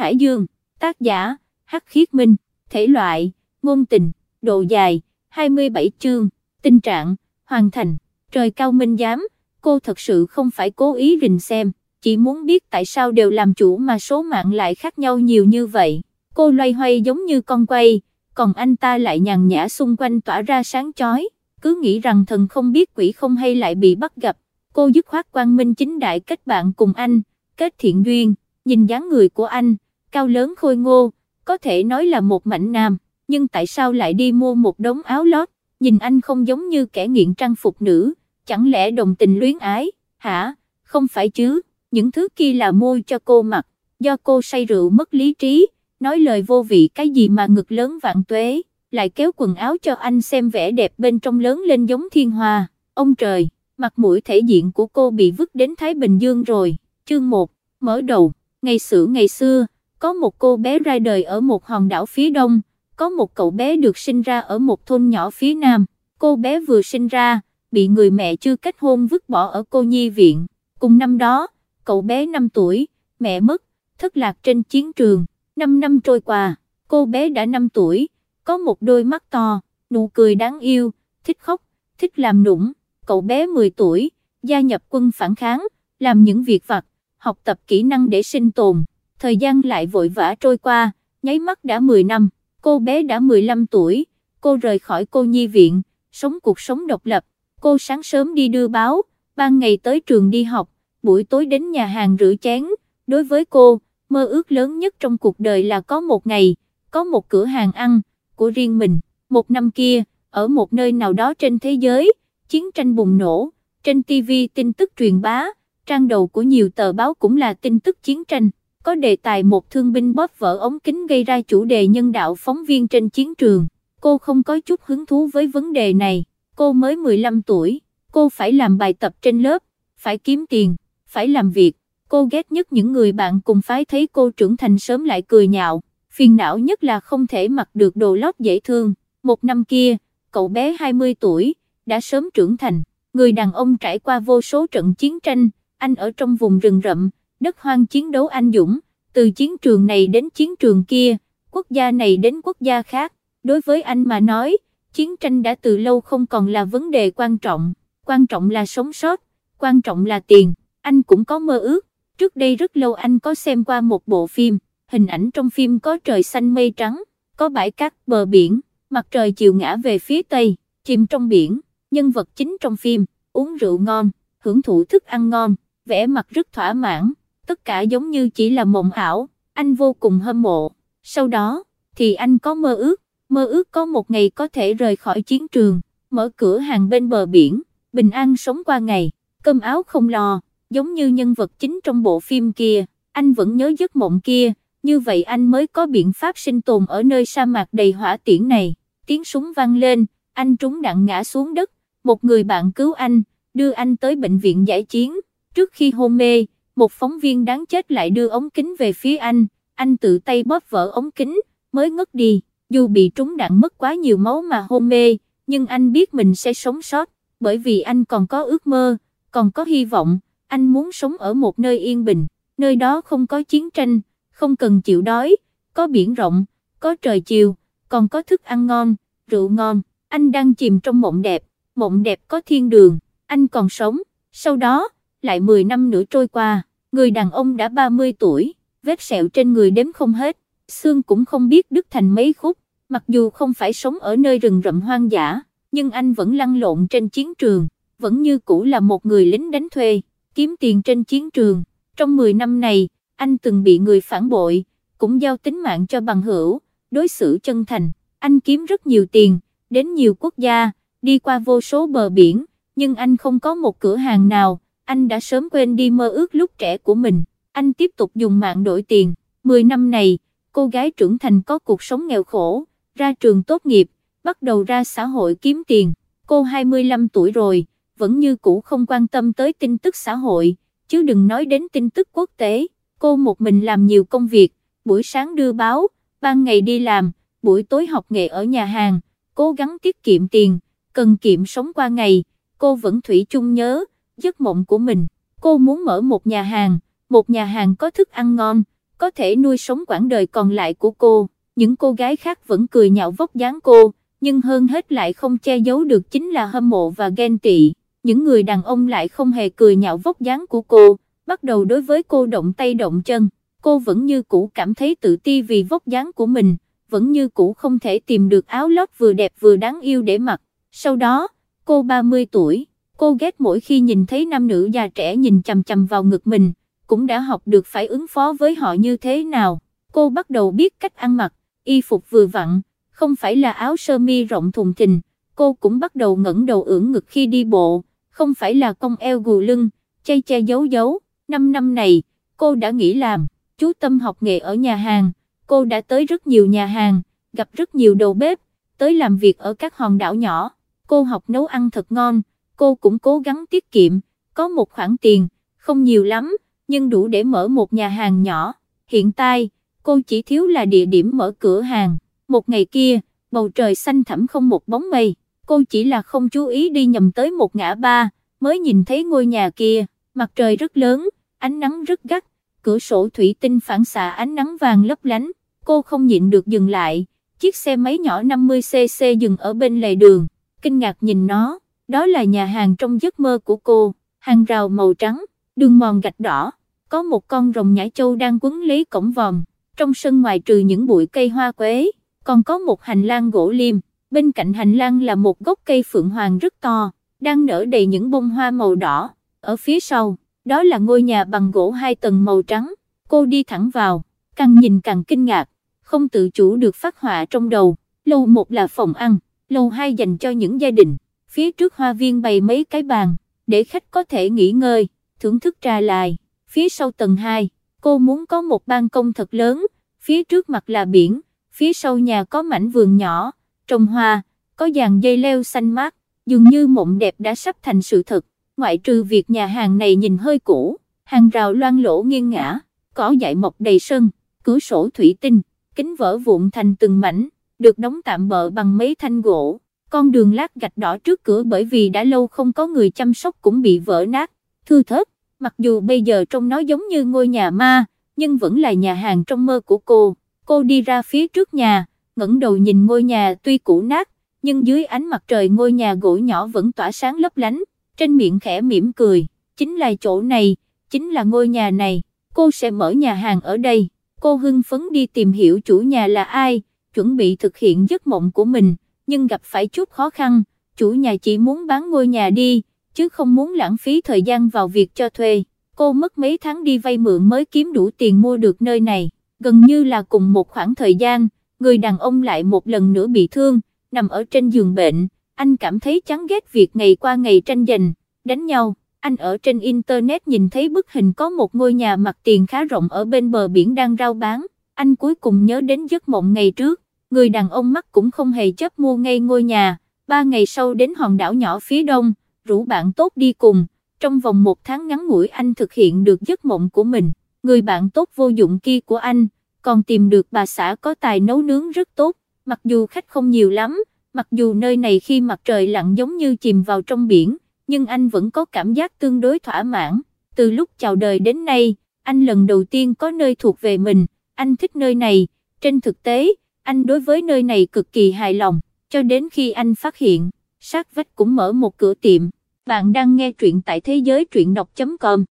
Hải Dương, tác giả, Hắc Khiết Minh, thể loại, ngôn tình, độ dài, 27 chương, tình trạng, hoàn thành, trời cao minh giám, cô thật sự không phải cố ý rình xem, chỉ muốn biết tại sao đều làm chủ mà số mạng lại khác nhau nhiều như vậy, cô loay hoay giống như con quay, còn anh ta lại nhàn nhã xung quanh tỏa ra sáng chói, cứ nghĩ rằng thần không biết quỷ không hay lại bị bắt gặp, cô dứt khoát quang minh chính đại kết bạn cùng anh, kết thiện duyên, nhìn dáng người của anh, cao lớn khôi ngô, có thể nói là một mảnh nam, nhưng tại sao lại đi mua một đống áo lót, nhìn anh không giống như kẻ nghiện trang phục nữ, chẳng lẽ đồng tình luyến ái, hả, không phải chứ, những thứ kia là mua cho cô mặc, do cô say rượu mất lý trí, nói lời vô vị cái gì mà ngực lớn vạn tuế, lại kéo quần áo cho anh xem vẻ đẹp bên trong lớn lên giống thiên hòa, ông trời, mặt mũi thể diện của cô bị vứt đến Thái Bình Dương rồi, chương 1, mở đầu, ngày xưa ngày xưa có một cô bé ra đời ở một hòn đảo phía đông, có một cậu bé được sinh ra ở một thôn nhỏ phía nam, cô bé vừa sinh ra, bị người mẹ chưa kết hôn vứt bỏ ở cô nhi viện, cùng năm đó, cậu bé 5 tuổi, mẹ mất, thất lạc trên chiến trường, 5 năm trôi qua, cô bé đã 5 tuổi, có một đôi mắt to, nụ cười đáng yêu, thích khóc, thích làm nũng, cậu bé 10 tuổi, gia nhập quân phản kháng, làm những việc vặt, học tập kỹ năng để sinh tồn, thời gian lại vội vã trôi qua, nháy mắt đã 10 năm, cô bé đã 15 tuổi, cô rời khỏi cô nhi viện, sống cuộc sống độc lập, cô sáng sớm đi đưa báo, ban ngày tới trường đi học, buổi tối đến nhà hàng rửa chén, đối với cô, mơ ước lớn nhất trong cuộc đời là có một ngày, có một cửa hàng ăn, của riêng mình, một năm kia, ở một nơi nào đó trên thế giới, chiến tranh bùng nổ, trên TV tin tức truyền bá, trang đầu của nhiều tờ báo cũng là tin tức chiến tranh có đề tài một thương binh bóp vỡ ống kính gây ra chủ đề nhân đạo phóng viên trên chiến trường. Cô không có chút hứng thú với vấn đề này, cô mới 15 tuổi, cô phải làm bài tập trên lớp, phải kiếm tiền, phải làm việc. Cô ghét nhất những người bạn cùng phái thấy cô trưởng thành sớm lại cười nhạo, phiền não nhất là không thể mặc được đồ lót dễ thương. Một năm kia, cậu bé 20 tuổi, đã sớm trưởng thành, người đàn ông trải qua vô số trận chiến tranh, anh ở trong vùng rừng rậm đất hoang chiến đấu anh dũng, từ chiến trường này đến chiến trường kia, quốc gia này đến quốc gia khác, đối với anh mà nói, chiến tranh đã từ lâu không còn là vấn đề quan trọng, quan trọng là sống sót, quan trọng là tiền, anh cũng có mơ ước, trước đây rất lâu anh có xem qua một bộ phim, hình ảnh trong phim có trời xanh mây trắng, có bãi cát bờ biển, mặt trời chiều ngã về phía tây, chìm trong biển, nhân vật chính trong phim, uống rượu ngon, hưởng thụ thức ăn ngon, vẽ mặt rất thỏa mãn, tất cả giống như chỉ là mộng ảo, anh vô cùng hâm mộ. Sau đó, thì anh có mơ ước, mơ ước có một ngày có thể rời khỏi chiến trường, mở cửa hàng bên bờ biển, bình an sống qua ngày, cơm áo không lo, giống như nhân vật chính trong bộ phim kia, anh vẫn nhớ giấc mộng kia, như vậy anh mới có biện pháp sinh tồn ở nơi sa mạc đầy hỏa tiễn này. Tiếng súng vang lên, anh trúng đạn ngã xuống đất, một người bạn cứu anh, đưa anh tới bệnh viện giải chiến, trước khi hôn mê, một phóng viên đáng chết lại đưa ống kính về phía anh, anh tự tay bóp vỡ ống kính, mới ngất đi, dù bị trúng đạn mất quá nhiều máu mà hôn mê, nhưng anh biết mình sẽ sống sót, bởi vì anh còn có ước mơ, còn có hy vọng, anh muốn sống ở một nơi yên bình, nơi đó không có chiến tranh, không cần chịu đói, có biển rộng, có trời chiều, còn có thức ăn ngon, rượu ngon, anh đang chìm trong mộng đẹp, mộng đẹp có thiên đường, anh còn sống, sau đó, lại 10 năm nữa trôi qua, người đàn ông đã 30 tuổi, vết sẹo trên người đếm không hết, xương cũng không biết đứt thành mấy khúc, mặc dù không phải sống ở nơi rừng rậm hoang dã, nhưng anh vẫn lăn lộn trên chiến trường, vẫn như cũ là một người lính đánh thuê, kiếm tiền trên chiến trường. Trong 10 năm này, anh từng bị người phản bội, cũng giao tính mạng cho bằng hữu, đối xử chân thành, anh kiếm rất nhiều tiền, đến nhiều quốc gia, đi qua vô số bờ biển, nhưng anh không có một cửa hàng nào anh đã sớm quên đi mơ ước lúc trẻ của mình, anh tiếp tục dùng mạng đổi tiền, 10 năm này, cô gái trưởng thành có cuộc sống nghèo khổ, ra trường tốt nghiệp, bắt đầu ra xã hội kiếm tiền, cô 25 tuổi rồi, vẫn như cũ không quan tâm tới tin tức xã hội, chứ đừng nói đến tin tức quốc tế, cô một mình làm nhiều công việc, buổi sáng đưa báo, ban ngày đi làm, buổi tối học nghề ở nhà hàng, cố gắng tiết kiệm tiền, cần kiệm sống qua ngày, cô vẫn thủy chung nhớ giấc mộng của mình. Cô muốn mở một nhà hàng, một nhà hàng có thức ăn ngon, có thể nuôi sống quãng đời còn lại của cô. Những cô gái khác vẫn cười nhạo vóc dáng cô, nhưng hơn hết lại không che giấu được chính là hâm mộ và ghen tị. Những người đàn ông lại không hề cười nhạo vóc dáng của cô, bắt đầu đối với cô động tay động chân. Cô vẫn như cũ cảm thấy tự ti vì vóc dáng của mình, vẫn như cũ không thể tìm được áo lót vừa đẹp vừa đáng yêu để mặc. Sau đó, cô 30 tuổi cô ghét mỗi khi nhìn thấy nam nữ già trẻ nhìn chằm chằm vào ngực mình, cũng đã học được phải ứng phó với họ như thế nào. Cô bắt đầu biết cách ăn mặc, y phục vừa vặn, không phải là áo sơ mi rộng thùng thình, cô cũng bắt đầu ngẩng đầu ưỡn ngực khi đi bộ, không phải là cong eo gù lưng, chay che giấu giấu, năm năm này, cô đã nghỉ làm, chú tâm học nghề ở nhà hàng, cô đã tới rất nhiều nhà hàng, gặp rất nhiều đầu bếp, tới làm việc ở các hòn đảo nhỏ, cô học nấu ăn thật ngon cô cũng cố gắng tiết kiệm, có một khoản tiền, không nhiều lắm, nhưng đủ để mở một nhà hàng nhỏ. Hiện tại, cô chỉ thiếu là địa điểm mở cửa hàng. Một ngày kia, bầu trời xanh thẳm không một bóng mây, cô chỉ là không chú ý đi nhầm tới một ngã ba, mới nhìn thấy ngôi nhà kia, mặt trời rất lớn, ánh nắng rất gắt, cửa sổ thủy tinh phản xạ ánh nắng vàng lấp lánh, cô không nhịn được dừng lại, chiếc xe máy nhỏ 50cc dừng ở bên lề đường, kinh ngạc nhìn nó đó là nhà hàng trong giấc mơ của cô, hàng rào màu trắng, đường mòn gạch đỏ, có một con rồng nhãi châu đang quấn lấy cổng vòm, trong sân ngoài trừ những bụi cây hoa quế, còn có một hành lang gỗ liêm, bên cạnh hành lang là một gốc cây phượng hoàng rất to, đang nở đầy những bông hoa màu đỏ, ở phía sau, đó là ngôi nhà bằng gỗ hai tầng màu trắng, cô đi thẳng vào, càng nhìn càng kinh ngạc, không tự chủ được phát họa trong đầu, lâu một là phòng ăn, lâu hai dành cho những gia đình phía trước hoa viên bày mấy cái bàn, để khách có thể nghỉ ngơi, thưởng thức trà lại, phía sau tầng 2, cô muốn có một ban công thật lớn, phía trước mặt là biển, phía sau nhà có mảnh vườn nhỏ, trồng hoa, có dàn dây leo xanh mát, dường như mộng đẹp đã sắp thành sự thật, ngoại trừ việc nhà hàng này nhìn hơi cũ, hàng rào loang lỗ nghiêng ngã, cỏ dại mọc đầy sân, cửa sổ thủy tinh, kính vỡ vụn thành từng mảnh, được đóng tạm bợ bằng mấy thanh gỗ. Con đường lát gạch đỏ trước cửa bởi vì đã lâu không có người chăm sóc cũng bị vỡ nát, thư thớt, mặc dù bây giờ trông nó giống như ngôi nhà ma, nhưng vẫn là nhà hàng trong mơ của cô. Cô đi ra phía trước nhà, ngẩng đầu nhìn ngôi nhà tuy cũ nát, nhưng dưới ánh mặt trời ngôi nhà gỗ nhỏ vẫn tỏa sáng lấp lánh, trên miệng khẽ mỉm cười, chính là chỗ này, chính là ngôi nhà này, cô sẽ mở nhà hàng ở đây. Cô hưng phấn đi tìm hiểu chủ nhà là ai, chuẩn bị thực hiện giấc mộng của mình nhưng gặp phải chút khó khăn, chủ nhà chỉ muốn bán ngôi nhà đi, chứ không muốn lãng phí thời gian vào việc cho thuê. Cô mất mấy tháng đi vay mượn mới kiếm đủ tiền mua được nơi này, gần như là cùng một khoảng thời gian, người đàn ông lại một lần nữa bị thương, nằm ở trên giường bệnh, anh cảm thấy chán ghét việc ngày qua ngày tranh giành, đánh nhau. Anh ở trên Internet nhìn thấy bức hình có một ngôi nhà mặt tiền khá rộng ở bên bờ biển đang rao bán, anh cuối cùng nhớ đến giấc mộng ngày trước, người đàn ông mắt cũng không hề chấp mua ngay ngôi nhà, ba ngày sau đến hòn đảo nhỏ phía đông, rủ bạn tốt đi cùng, trong vòng một tháng ngắn ngủi anh thực hiện được giấc mộng của mình, người bạn tốt vô dụng kia của anh, còn tìm được bà xã có tài nấu nướng rất tốt, mặc dù khách không nhiều lắm, mặc dù nơi này khi mặt trời lặn giống như chìm vào trong biển, nhưng anh vẫn có cảm giác tương đối thỏa mãn, từ lúc chào đời đến nay, anh lần đầu tiên có nơi thuộc về mình, anh thích nơi này, trên thực tế, anh đối với nơi này cực kỳ hài lòng, cho đến khi anh phát hiện, sát vách cũng mở một cửa tiệm. Bạn đang nghe truyện tại thế giới truyện đọc.com